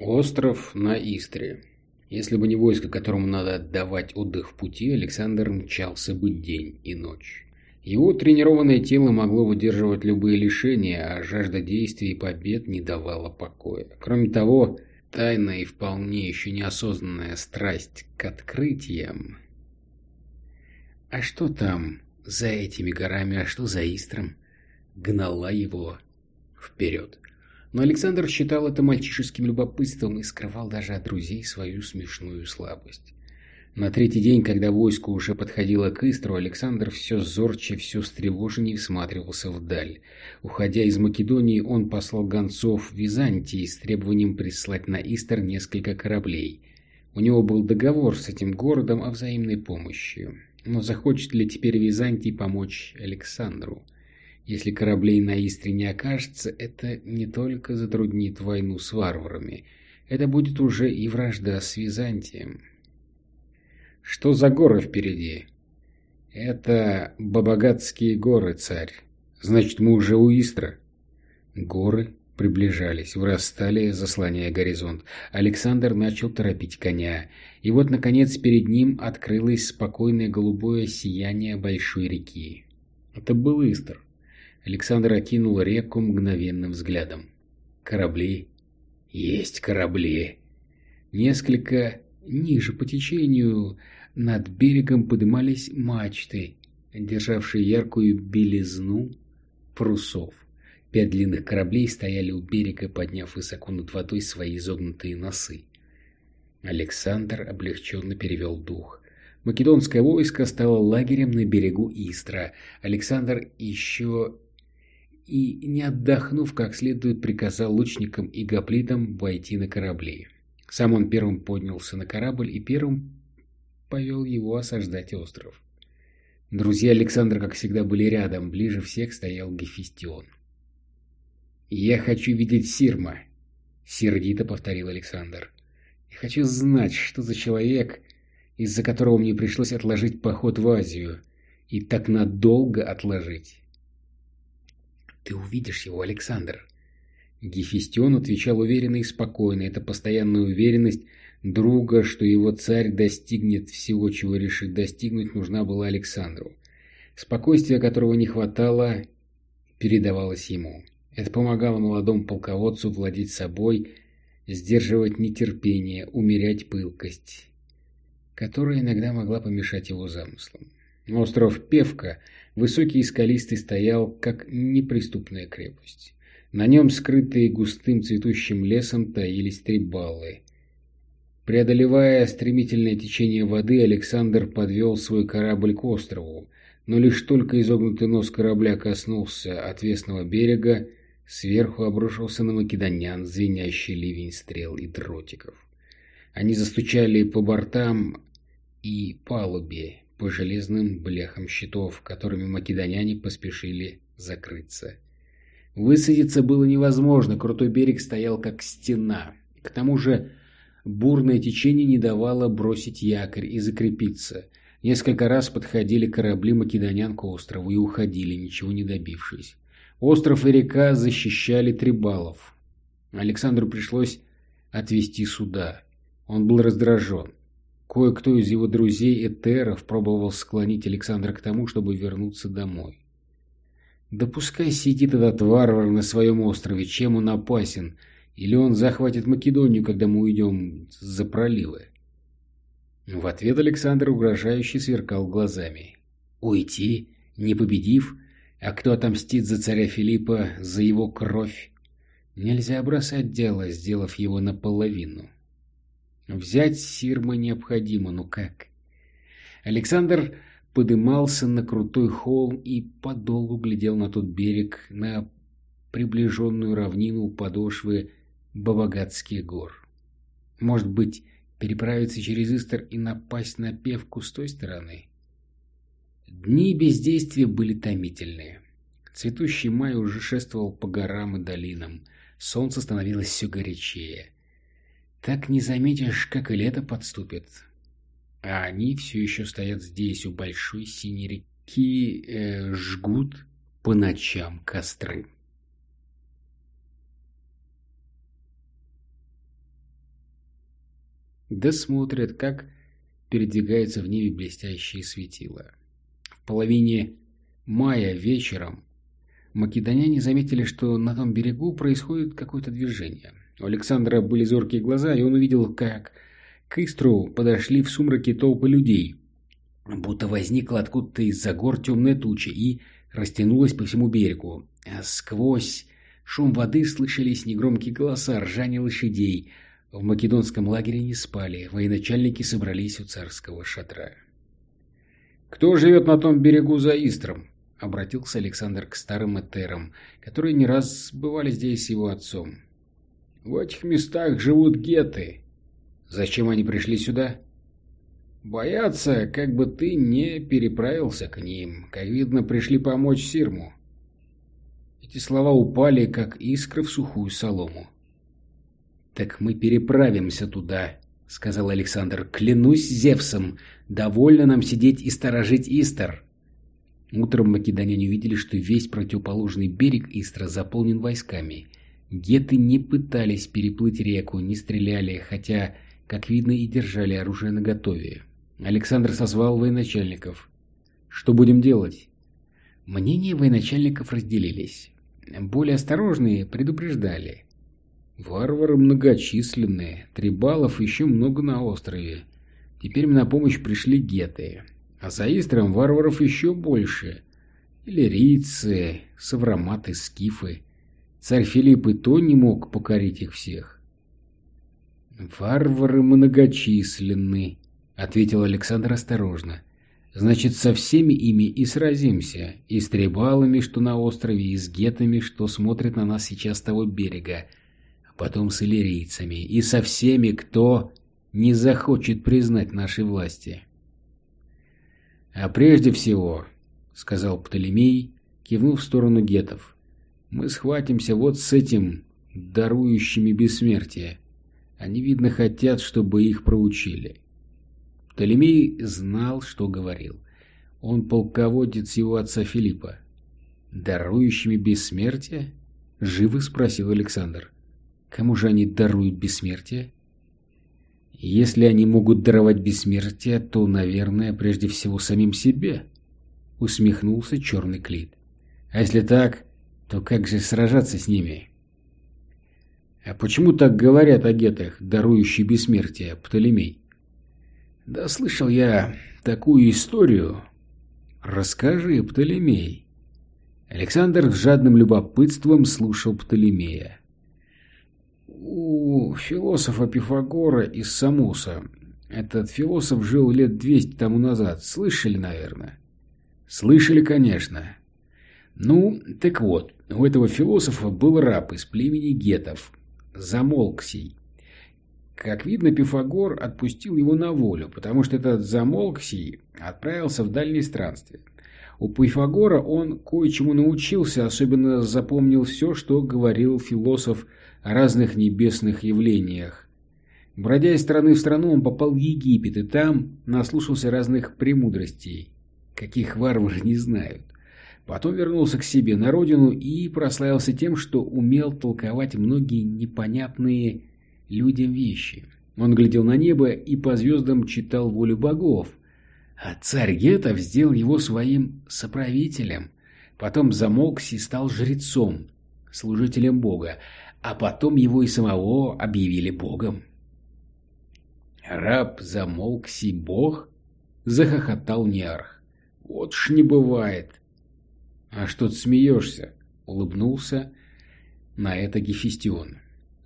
Остров на Истре. Если бы не войско, которому надо отдавать отдых в пути, Александр мчался бы день и ночь. Его тренированное тело могло выдерживать любые лишения, а жажда действий и побед не давала покоя. Кроме того, тайная и вполне еще неосознанная страсть к открытиям. А что там за этими горами, а что за Истром? Гнала его вперед. Но Александр считал это мальчишеским любопытством и скрывал даже от друзей свою смешную слабость. На третий день, когда войско уже подходило к Истру, Александр все зорче, все встревоженнее всматривался вдаль. Уходя из Македонии, он послал гонцов в Византии с требованием прислать на Истр несколько кораблей. У него был договор с этим городом о взаимной помощи. Но захочет ли теперь Византий помочь Александру? Если кораблей на Истре не окажется, это не только затруднит войну с варварами, это будет уже и вражда с Византием. Что за горы впереди? Это Бабагатские горы, царь. Значит, мы уже у Истра. Горы приближались, вырастали, заслоняя горизонт. Александр начал торопить коня. И вот, наконец, перед ним открылось спокойное голубое сияние большой реки. Это был Истр. Александр окинул реку мгновенным взглядом. Корабли? Есть корабли. Несколько ниже по течению над берегом поднимались мачты, державшие яркую белизну парусов. Пять длинных кораблей стояли у берега, подняв высоко над водой свои изогнутые носы. Александр облегченно перевел дух. Македонское войско стало лагерем на берегу Истра. Александр еще и, не отдохнув как следует, приказал лучникам и гоплитам войти на корабли. Сам он первым поднялся на корабль и первым повел его осаждать остров. Друзья Александра, как всегда, были рядом, ближе всех стоял Гефестион. «Я хочу видеть Сирма», — сердито повторил Александр. «Я хочу знать, что за человек, из-за которого мне пришлось отложить поход в Азию, и так надолго отложить». Ты увидишь его, Александр. Гефестион отвечал уверенно и спокойно. Это постоянная уверенность друга, что его царь достигнет всего, чего решит достигнуть, нужна была Александру. Спокойствие, которого не хватало, передавалось ему. Это помогало молодому полководцу владеть собой, сдерживать нетерпение, умерять пылкость, которая иногда могла помешать его замыслам. Остров Певка – Высокий и скалистый стоял, как неприступная крепость. На нем, скрытые густым цветущим лесом, таились три баллы. Преодолевая стремительное течение воды, Александр подвел свой корабль к острову, но лишь только изогнутый нос корабля коснулся отвесного берега, сверху обрушился на македонян звенящий ливень стрел и дротиков. Они застучали по бортам и палубе, по железным бляхам щитов, которыми македоняне поспешили закрыться. Высадиться было невозможно, крутой берег стоял как стена. К тому же бурное течение не давало бросить якорь и закрепиться. Несколько раз подходили корабли македонян к острову и уходили, ничего не добившись. Остров и река защищали Трибалов. Александру пришлось отвести суда. Он был раздражен. Кое-кто из его друзей Этеров пробовал склонить Александра к тому, чтобы вернуться домой. Да пускай сидит этот варвар на своем острове, чем он опасен, или он захватит Македонию, когда мы уйдем за проливы. В ответ Александр угрожающе сверкал глазами. Уйти, не победив, а кто отомстит за царя Филиппа, за его кровь? Нельзя бросать дело, сделав его наполовину. Взять Сирма необходимо, но как? Александр подымался на крутой холм и подолгу глядел на тот берег, на приближенную равнину подошвы Бабагатских гор. Может быть, переправиться через Истер и напасть на певку с той стороны? Дни бездействия были томительные. Цветущий май уже шествовал по горам и долинам. Солнце становилось все горячее. Так не заметишь, как и лето подступит. А они все еще стоят здесь, у большой синей реки, э, жгут по ночам костры. да смотрят, как передвигаются в небе блестящие светила. В половине мая вечером македоняне заметили, что на том берегу происходит какое-то движение. У Александра были зоркие глаза, и он увидел, как к Истру подошли в сумраке толпы людей, будто возникла откуда-то из-за гор темная туча и растянулась по всему берегу. Сквозь шум воды слышались негромкие голоса, ржание лошадей. В македонском лагере не спали, военачальники собрались у царского шатра. «Кто живет на том берегу за Истром?» — обратился Александр к старым этерам, которые не раз бывали здесь с его отцом. «В этих местах живут геты». «Зачем они пришли сюда?» Боятся, как бы ты не переправился к ним. Как видно, пришли помочь Сирму. Эти слова упали, как искры в сухую солому. «Так мы переправимся туда», — сказал Александр. «Клянусь Зевсом, довольно нам сидеть и сторожить Истер». Утром македоняне увидели, что весь противоположный берег Истра заполнен войсками. Геты не пытались переплыть реку, не стреляли, хотя, как видно, и держали оружие наготове. Александр созвал военачальников. Что будем делать? Мнения военачальников разделились. Более осторожные предупреждали. Варвары многочисленные, трибалов еще много на острове. Теперь на помощь пришли геты. А за Истром варваров еще больше. Иллирийцы, савроматы, скифы. Царь Филипп и то не мог покорить их всех. Варвары многочисленны, ответил Александр осторожно. Значит, со всеми ими и сразимся, и с трибалами, что на острове, и с гетами, что смотрят на нас сейчас с того берега, а потом с иллирийцами, и со всеми, кто не захочет признать нашей власти. А прежде всего, — сказал Птолемей, кивнув в сторону гетов, — мы схватимся вот с этим, дарующими бессмертие. Они, видно, хотят, чтобы их проучили. Птолемей знал, что говорил. Он полководец его отца Филиппа. «Дарующими бессмертие?» — живо спросил Александр. «Кому же они даруют бессмертие?» «Если они могут даровать бессмертие, то, наверное, прежде всего самим себе», — усмехнулся черный клит. «А если так, то как же сражаться с ними?» «А почему так говорят о гетах, дарующие бессмертие, Птолемей?» Да слышал я такую историю. Расскажи, Птолемей. Александр с жадным любопытством слушал Птолемея. У философа Пифагора из Самуса. Этот философ жил лет двести тому назад. Слышали, наверное? Слышали, конечно. Ну, так вот, у этого философа был раб из племени гетов, Замолксий. Как видно, Пифагор отпустил его на волю, потому что этот Замолксий отправился в дальнее странствие. У Пифагора он кое-чему научился, особенно запомнил все, что говорил философ о разных небесных явлениях. Бродя из страны в страну, он попал в Египет, и там наслушался разных премудростей, каких варвары не знают. Потом вернулся к себе на родину и прославился тем, что умел толковать многие непонятные людям вещи. Он глядел на небо и по звездам читал волю богов. А царь Гетов сделал его своим соправителем. Потом Замокси стал жрецом, служителем бога, а потом его и самого объявили богом. «Раб Замолкси бог?» — захохотал Неарх. «Вот ж не бывает!» «А что ты смеешься?» — улыбнулся на это Гефестион.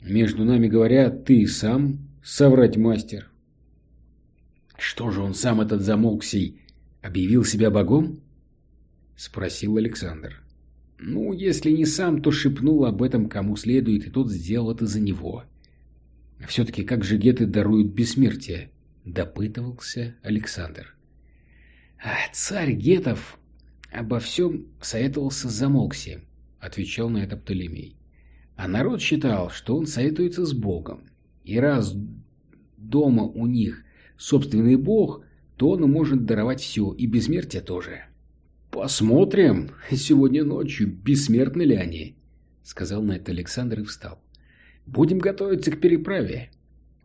Между нами говоря, ты сам соврать мастер. Что же он сам этот замолксий объявил себя богом? Спросил Александр. Ну, если не сам, то шепнул об этом кому следует, и тот сделал это за него. Все-таки как же геты даруют бессмертие? Допытывался Александр. А царь гетов обо всем советовался с Замолксием, отвечал на это Птолемей. А народ считал, что он советуется с Богом. И раз дома у них собственный Бог, то он может даровать все, и бессмертие тоже. «Посмотрим сегодня ночью, бессмертны ли они», — сказал на это Александр и встал. «Будем готовиться к переправе».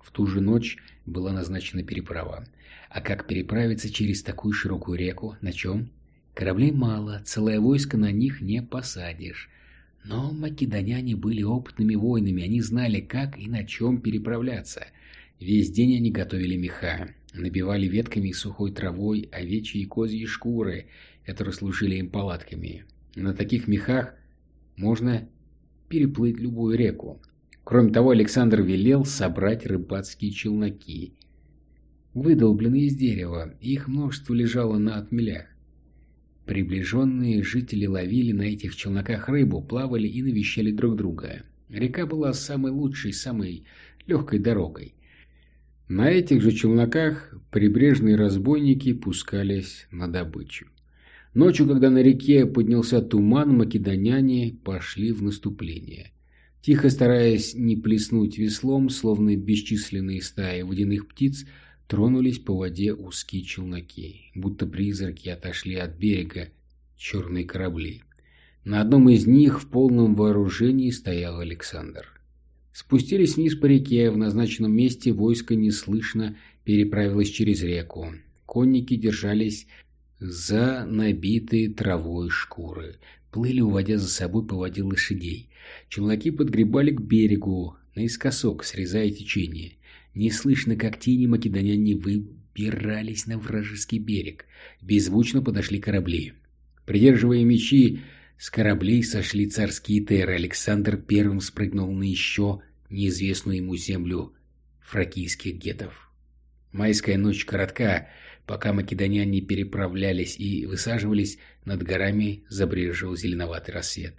В ту же ночь была назначена переправа. А как переправиться через такую широкую реку? На чем? Кораблей мало, целое войско на них не посадишь. Но македоняне были опытными воинами, они знали, как и на чем переправляться. Весь день они готовили меха, набивали ветками и сухой травой овечьи и козьи шкуры, которые служили им палатками. На таких мехах можно переплыть любую реку. Кроме того, Александр велел собрать рыбацкие челноки, выдолбленные из дерева, их множество лежало на отмелях. Приближенные жители ловили на этих челноках рыбу, плавали и навещали друг друга. Река была самой лучшей, самой легкой дорогой. На этих же челноках прибрежные разбойники пускались на добычу. Ночью, когда на реке поднялся туман, македоняне пошли в наступление. Тихо стараясь не плеснуть веслом, словно бесчисленные стаи водяных птиц, тронулись по воде узкие челноки, будто призраки отошли от берега черные корабли. На одном из них в полном вооружении стоял Александр. Спустились вниз по реке, в назначенном месте войско неслышно переправилось через реку. Конники держались за набитые травой шкуры, плыли, уводя за собой по воде лошадей. Челноки подгребали к берегу, наискосок, срезая течение. Неслышно, как тени македоняне выбирались на вражеский берег. Беззвучно подошли корабли. Придерживая мечи, с кораблей сошли царские теры. Александр первым спрыгнул на еще неизвестную ему землю фракийских гетов. Майская ночь коротка, пока македоняне переправлялись и высаживались, над горами забрежил зеленоватый рассвет.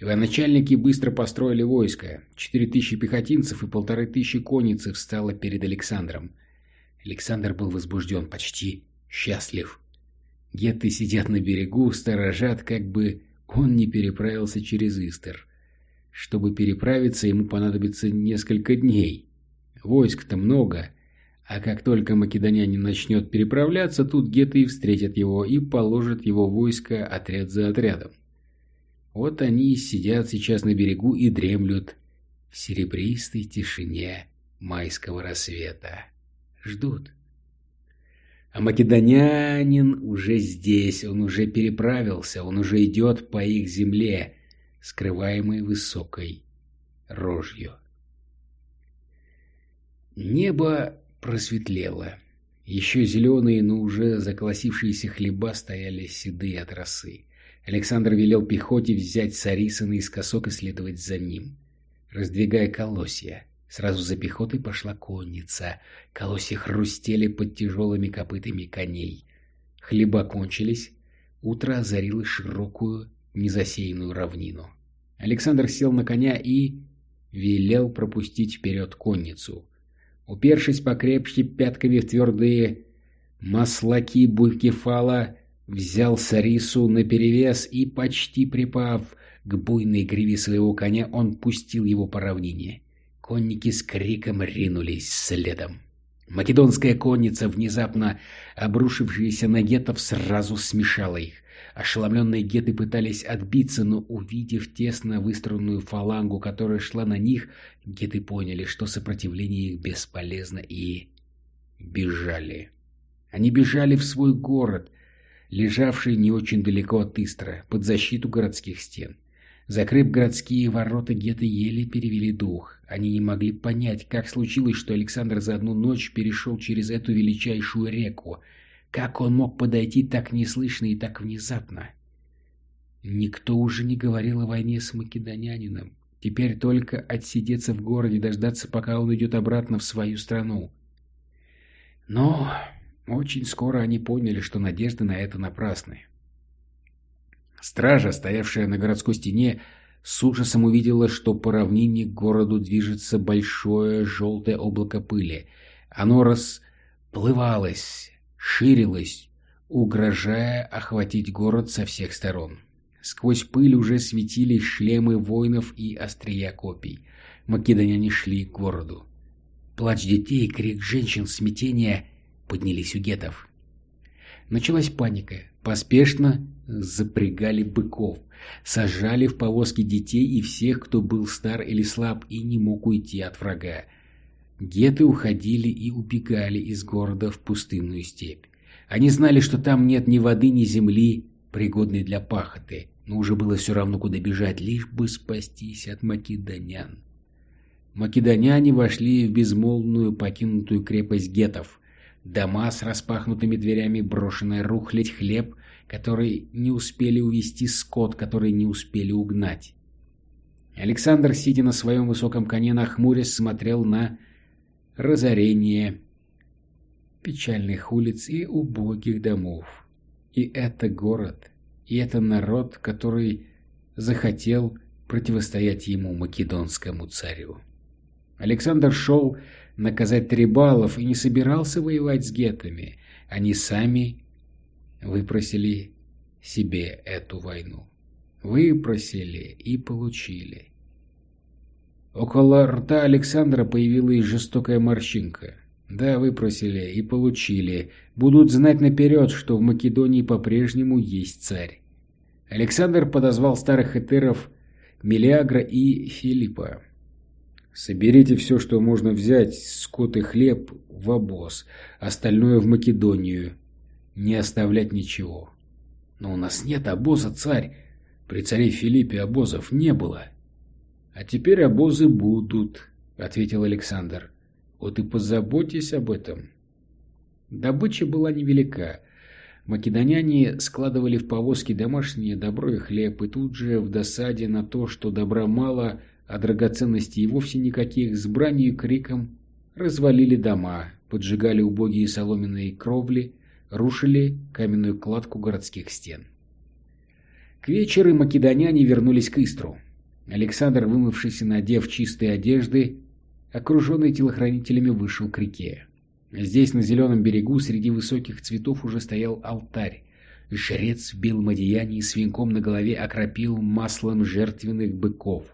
Военачальники быстро построили войско. Четыре тысячи пехотинцев и полторы тысячи конницы встало перед Александром. Александр был возбужден, почти счастлив. Гетты сидят на берегу, сторожат, как бы он не переправился через Истер. Чтобы переправиться, ему понадобится несколько дней. Войск-то много, а как только македонянин начнет переправляться, тут гетты и встретят его и положат его войско отряд за отрядом. Вот они сидят сейчас на берегу и дремлют в серебристой тишине майского рассвета. Ждут. А македонянин уже здесь, он уже переправился, он уже идет по их земле, скрываемой высокой рожью. Небо просветлело. Еще зеленые, но уже заколосившиеся хлеба стояли седые от росы. Александр велел пехоте взять Сариса наискосок и следовать за ним, раздвигая колосья. Сразу за пехотой пошла конница. Колосья хрустели под тяжелыми копытами коней. Хлеба кончились. Утро озарило широкую, незасеянную равнину. Александр сел на коня и велел пропустить вперед конницу. Упершись покрепче пятками в твердые маслаки Булькефала, взял Сарису наперевес и, почти припав к буйной гриве своего коня, он пустил его по равнине. Конники с криком ринулись следом. Македонская конница, внезапно обрушившаяся на гетов, сразу смешала их. Ошеломленные геты пытались отбиться, но, увидев тесно выстроенную фалангу, которая шла на них, геты поняли, что сопротивление их бесполезно, и бежали. Они бежали в свой город, лежавший не очень далеко от Истра, под защиту городских стен. Закрыв городские ворота, геты еле перевели дух. Они не могли понять, как случилось, что Александр за одну ночь перешел через эту величайшую реку. Как он мог подойти так неслышно и так внезапно? Никто уже не говорил о войне с македонянином. Теперь только отсидеться в городе, дождаться, пока он идет обратно в свою страну. Но очень скоро они поняли, что надежды на это напрасны. Стража, стоявшая на городской стене, с ужасом увидела, что по равнине к городу движется большое желтое облако пыли. Оно расплывалось, ширилось, угрожая охватить город со всех сторон. Сквозь пыль уже светились шлемы воинов и острия копий. Македоняне шли к городу. Плач детей, крик женщин, смятение поднялись у гетов. Началась паника. Поспешно запрягали быков, сажали в повозки детей и всех, кто был стар или слаб и не мог уйти от врага. Геты уходили и убегали из города в пустынную степь. Они знали, что там нет ни воды, ни земли, пригодной для пахоты, но уже было все равно, куда бежать, лишь бы спастись от македонян. Македоняне вошли в безмолвную покинутую крепость гетов. Дома с распахнутыми дверями, брошенная рухлядь, хлеб, который не успели увести скот, который не успели угнать. Александр, сидя на своем высоком коне, нахмурясь, смотрел на разорение печальных улиц и убогих домов. И это город, и это народ, который захотел противостоять ему, македонскому царю. Александр шел наказать трибалов и не собирался воевать с гетами. Они сами выпросили себе эту войну. Выпросили и получили. Около рта Александра появилась жестокая морщинка. Да, выпросили и получили. Будут знать наперед, что в Македонии по-прежнему есть царь. Александр подозвал старых этеров Мелиагра и Филиппа. «Соберите все, что можно взять, скот и хлеб, в обоз, остальное в Македонию. Не оставлять ничего». «Но у нас нет обоза, царь. При царе Филиппе обозов не было». «А теперь обозы будут», — ответил Александр. «Вот и позаботьтесь об этом». Добыча была невелика. Македоняне складывали в повозки домашнее добро и хлеб, и тут же в досаде на то, что добра мало, а драгоценностей и вовсе никаких, с бранью и криком развалили дома, поджигали убогие соломенные кровли, рушили каменную кладку городских стен. К вечеру македоняне вернулись к Истру. Александр, вымывшийся, надев чистые одежды, окруженный телохранителями, вышел к реке. Здесь, на зеленом берегу, среди высоких цветов уже стоял алтарь. Жрец в белом одеянии с венком на голове окропил маслом жертвенных быков.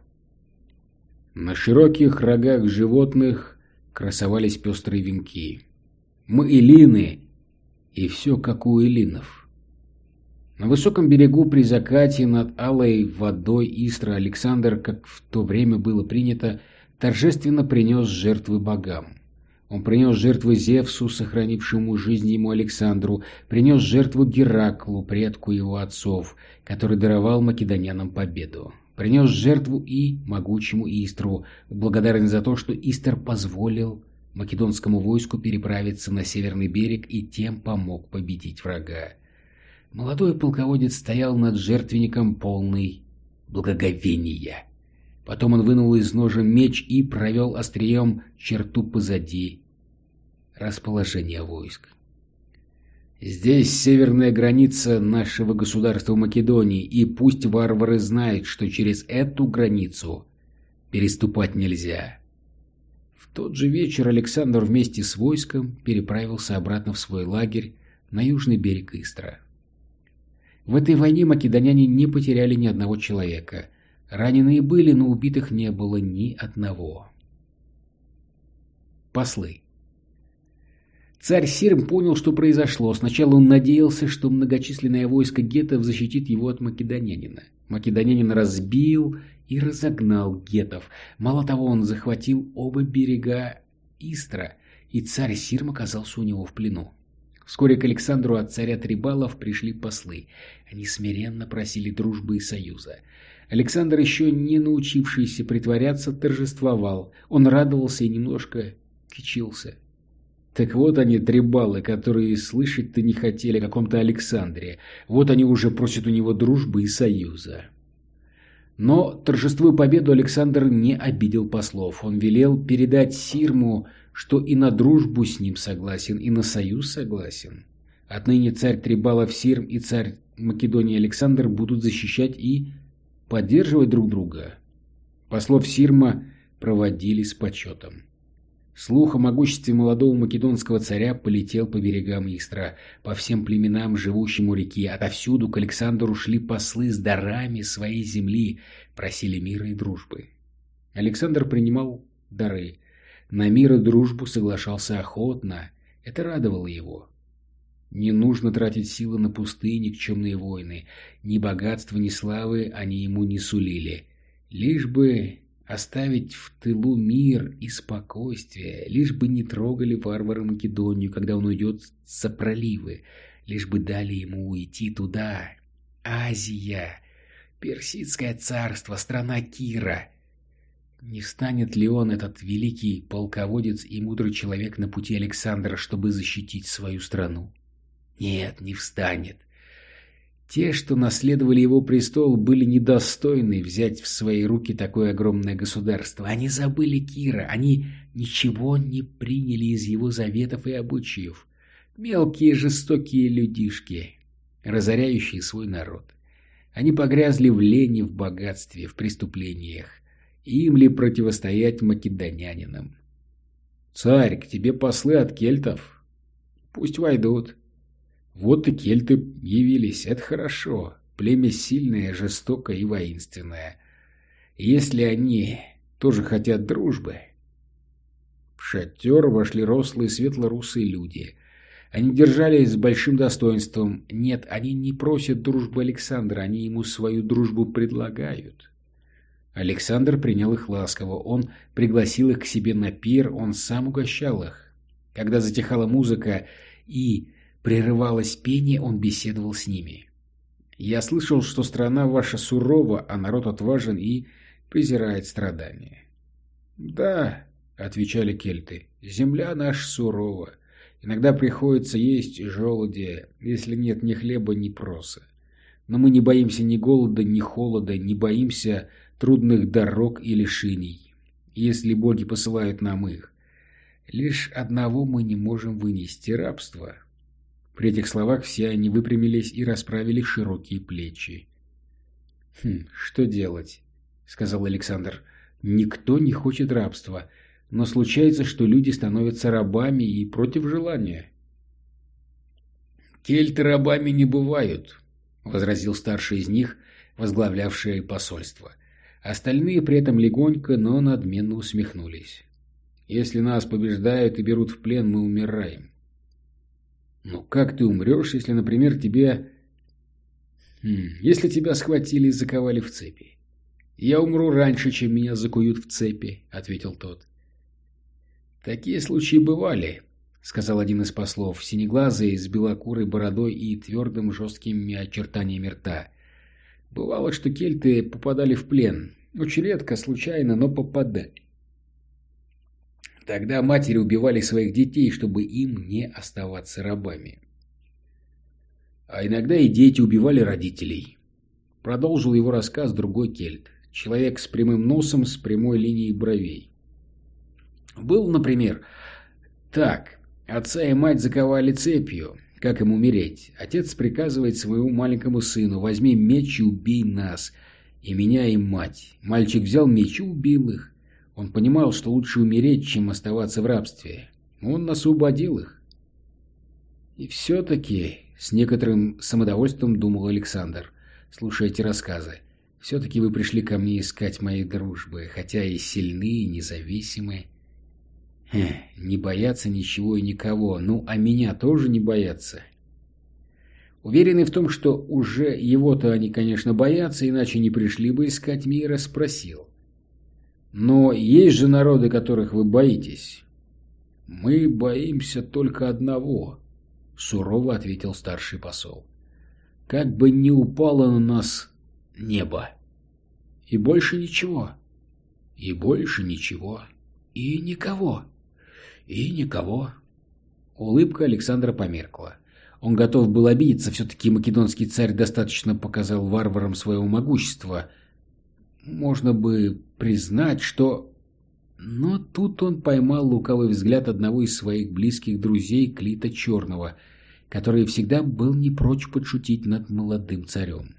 На широких рогах животных красовались пестрые венки. Мы элины, и все как у элинов. На высоком берегу при закате над алой водой Истра Александр, как в то время было принято, торжественно принес жертвы богам. Он принес жертвы Зевсу, сохранившему жизнь ему Александру, принес жертву Гераклу, предку его отцов, который даровал македонянам победу. Принес жертву и могучему Истру, в благодарность за то, что Истр позволил македонскому войску переправиться на северный берег и тем помог победить врага. Молодой полководец стоял над жертвенником полный благоговения. Потом он вынул из ножа меч и провел острием черту позади расположения войск. Здесь северная граница нашего государства Македонии, и пусть варвары знают, что через эту границу переступать нельзя. В тот же вечер Александр вместе с войском переправился обратно в свой лагерь на южный берег Истра. В этой войне македоняне не потеряли ни одного человека. Раненые были, но убитых не было ни одного. Послы. Царь Сирм понял, что произошло. Сначала он надеялся, что многочисленное войско гетов защитит его от македонянина. Македонянин разбил и разогнал гетов. Мало того, он захватил оба берега Истра, и царь Сирм оказался у него в плену. Вскоре к Александру от царя Трибалов пришли послы. Они смиренно просили дружбы и союза. Александр, еще не научившийся притворяться, торжествовал. Он радовался и немножко кичился. Так вот они, трибалы, которые слышать-то не хотели о каком-то Александре. Вот они уже просят у него дружбы и союза. Но, торжествуя победу, Александр не обидел послов. Он велел передать Сирму что и на дружбу с ним согласен, и на союз согласен. Отныне царь Трибалов Сирм и царь Македонии Александр будут защищать и поддерживать друг друга. Послов Сирма проводили с почетом. Слух о могуществе молодого македонского царя полетел по берегам Истра, по всем племенам, живущим у реки. Отовсюду к Александру шли послы с дарами своей земли, просили мира и дружбы. Александр принимал дары, на мир и дружбу соглашался охотно, это радовало его. Не нужно тратить силы на пустые никчемные войны, ни богатства, ни славы они ему не сулили. Лишь бы Оставить в тылу мир и спокойствие, лишь бы не трогали варвары Македонию, когда он уйдет за проливы, лишь бы дали ему уйти туда. Азия, Персидское царство, страна Кира. Не встанет ли он, этот великий полководец и мудрый человек, на пути Александра, чтобы защитить свою страну? Нет, не встанет. Те, что наследовали его престол, были недостойны взять в свои руки такое огромное государство. Они забыли Кира, они ничего не приняли из его заветов и обычаев. Мелкие жестокие людишки, разоряющие свой народ. Они погрязли в лени, в богатстве, в преступлениях. Им ли противостоять македонянинам? «Царь, к тебе послы от кельтов?» «Пусть войдут». Вот и кельты явились, это хорошо. Племя сильное, жестокое и воинственное. Если они тоже хотят дружбы... В шатер вошли рослые светло-русые люди. Они держались с большим достоинством. Нет, они не просят дружбы Александра, они ему свою дружбу предлагают. Александр принял их ласково. Он пригласил их к себе на пир, он сам угощал их. Когда затихала музыка и прерывалось пение, он беседовал с ними. «Я слышал, что страна ваша сурова, а народ отважен и презирает страдания». «Да», — отвечали кельты, — «земля наша сурова». Иногда приходится есть желуди, если нет ни хлеба, ни проса. Но мы не боимся ни голода, ни холода, не боимся трудных дорог и лишений, если боги посылают нам их. Лишь одного мы не можем вынести — рабство. При этих словах все они выпрямились и расправили широкие плечи. «Хм, что делать?» — сказал Александр. «Никто не хочет рабства но случается, что люди становятся рабами и против желания. «Кельты рабами не бывают», — возразил старший из них, возглавлявший посольство. Остальные при этом легонько, но надменно усмехнулись. «Если нас побеждают и берут в плен, мы умираем». «Ну как ты умрешь, если, например, тебе...» хм, «Если тебя схватили и заковали в цепи?» «Я умру раньше, чем меня закуют в цепи», — ответил тот. «Такие случаи бывали», — сказал один из послов, синеглазый, с белокурой бородой и твердым жесткими очертаниями рта. «Бывало, что кельты попадали в плен. Очень редко, случайно, но попадали. Тогда матери убивали своих детей, чтобы им не оставаться рабами. А иногда и дети убивали родителей. Продолжил его рассказ другой кельт. Человек с прямым носом, с прямой линией бровей. Был, например, так. Отца и мать заковали цепью. Как им умереть? Отец приказывает своему маленькому сыну, возьми меч и убей нас. И меня, и мать. Мальчик взял меч и убил их. Он понимал, что лучше умереть, чем оставаться в рабстве. Он освободил их. И все-таки, с некоторым самодовольством думал Александр, слушая эти рассказы, все-таки вы пришли ко мне искать моей дружбы, хотя и сильны, и независимы. Не боятся ничего и никого. Ну, а меня тоже не боятся. Уверенный в том, что уже его-то они, конечно, боятся, иначе не пришли бы искать мира, спросил. Но есть же народы, которых вы боитесь. Мы боимся только одного, сурово ответил старший посол. Как бы не упало на нас небо. И больше ничего. И больше ничего. И никого. И никого. Улыбка Александра померкла. Он готов был обидеться, все-таки македонский царь достаточно показал варварам своего могущества. Можно бы признать, что... Но тут он поймал лукавый взгляд одного из своих близких друзей Клита Черного, который всегда был не прочь подшутить над молодым царем.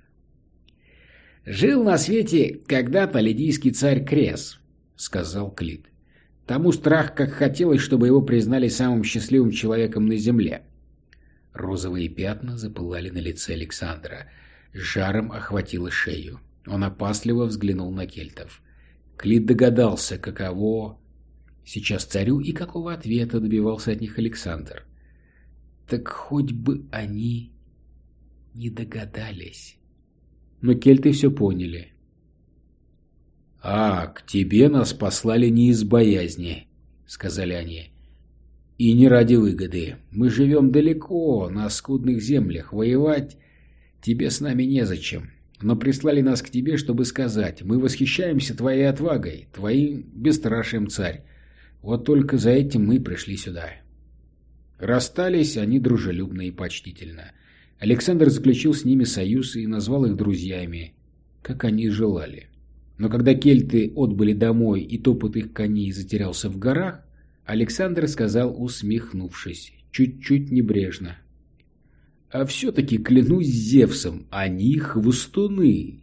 «Жил на свете когда-то лидийский царь Крес», — сказал Клит. Тому страх, как хотелось, чтобы его признали самым счастливым человеком на земле. Розовые пятна запылали на лице Александра. Жаром охватило шею. Он опасливо взглянул на кельтов. Клит догадался, каково сейчас царю и какого ответа добивался от них Александр. Так хоть бы они не догадались. Но кельты все поняли. «А, к тебе нас послали не из боязни», — сказали они. «И не ради выгоды. Мы живем далеко, на скудных землях. Воевать тебе с нами незачем. Но прислали нас к тебе, чтобы сказать, мы восхищаемся твоей отвагой, твоим бесстрашием, царь. Вот только за этим мы пришли сюда». Расстались они дружелюбно и почтительно. Александр заключил с ними союз и назвал их друзьями, как они желали. Но когда кельты отбыли домой и топот их коней затерялся в горах, Александр сказал, усмехнувшись, чуть-чуть небрежно. «А все-таки, клянусь Зевсом, они хвостуны,